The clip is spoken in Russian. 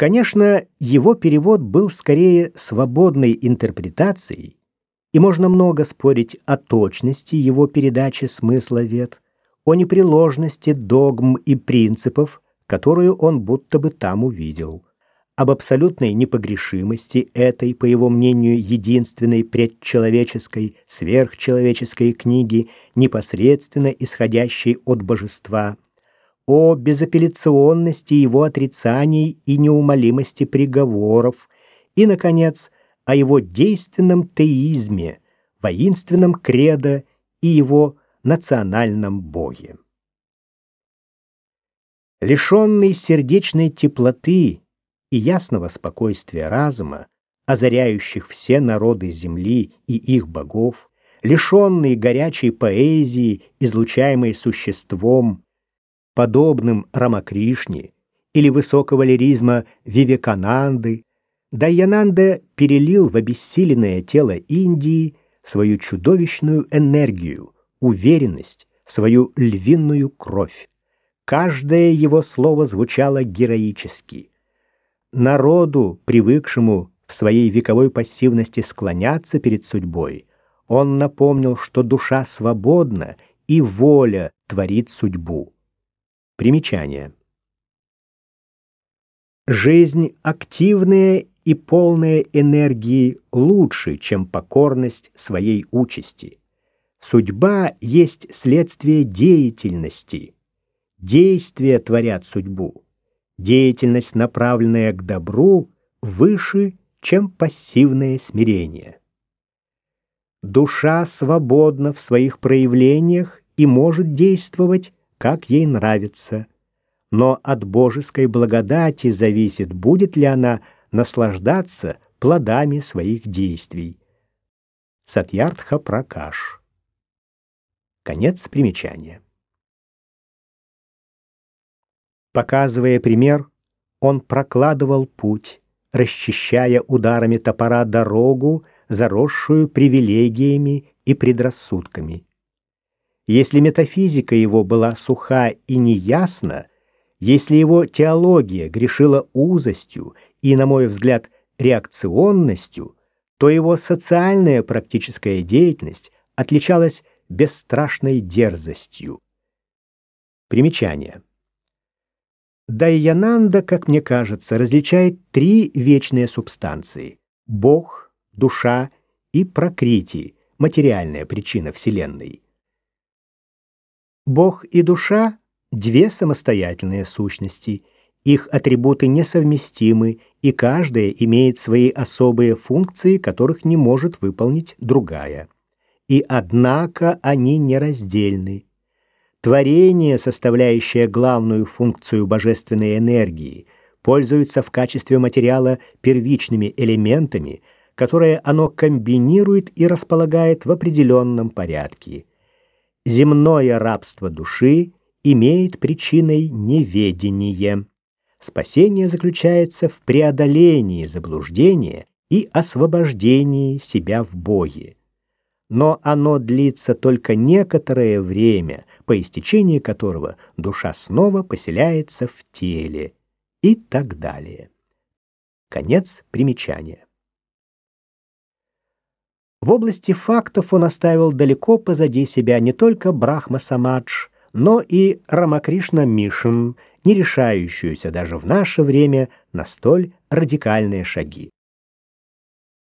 Конечно, его перевод был скорее свободной интерпретацией, и можно много спорить о точности его передачи смысла вет, о непреложности догм и принципов, которую он будто бы там увидел, об абсолютной непогрешимости этой, по его мнению, единственной предчеловеческой, сверхчеловеческой книги, непосредственно исходящей от божества, о безапелляционности его отрицаний и неумолимости приговоров, и, наконец, о его действенном теизме, воинственном кредо и его национальном боге. Лишенный сердечной теплоты и ясного спокойствия разума, озаряющих все народы земли и их богов, лишенный горячей поэзии, излучаемой существом, подобным Рамакришне или высокого лиризма Вивекананды, Дайянанда перелил в обессиленное тело Индии свою чудовищную энергию, уверенность, свою львиную кровь. Каждое его слово звучало героически. Народу, привыкшему в своей вековой пассивности склоняться перед судьбой, он напомнил, что душа свободна и воля творит судьбу. Примечание. Жизнь активная и полная энергии лучше, чем покорность своей участи. Судьба есть следствие деятельности. Действия творят судьбу. Деятельность, направленная к добру, выше, чем пассивное смирение. Душа свободна в своих проявлениях и может действовать, как ей нравится. Но от божеской благодати зависит, будет ли она наслаждаться плодами своих действий. Сатьярдха Пракаш. Конец примечания. Показывая пример, он прокладывал путь, расчищая ударами топора дорогу, заросшую привилегиями и предрассудками. Если метафизика его была суха и неясна, если его теология грешила узостью и, на мой взгляд, реакционностью, то его социальная практическая деятельность отличалась бесстрашной дерзостью. Примечание. Дайянанда, как мне кажется, различает три вечные субстанции – Бог, душа и прокрити, материальная причина Вселенной. Бог и душа – две самостоятельные сущности – их атрибуты несовместимы, и каждая имеет свои особые функции, которых не может выполнить другая. И однако они нераздельны. Творение, составляющее главную функцию божественной энергии, пользуется в качестве материала первичными элементами, которые оно комбинирует и располагает в определенном порядке. Земное рабство души имеет причиной неведение. Спасение заключается в преодолении заблуждения и освобождении себя в Боге. Но оно длится только некоторое время, по истечении которого душа снова поселяется в теле и так далее. Конец примечания. В области фактов он оставил далеко позади себя не только Брахма Самадж, но и Рамакришна Мишин, не решающуюся даже в наше время на столь радикальные шаги.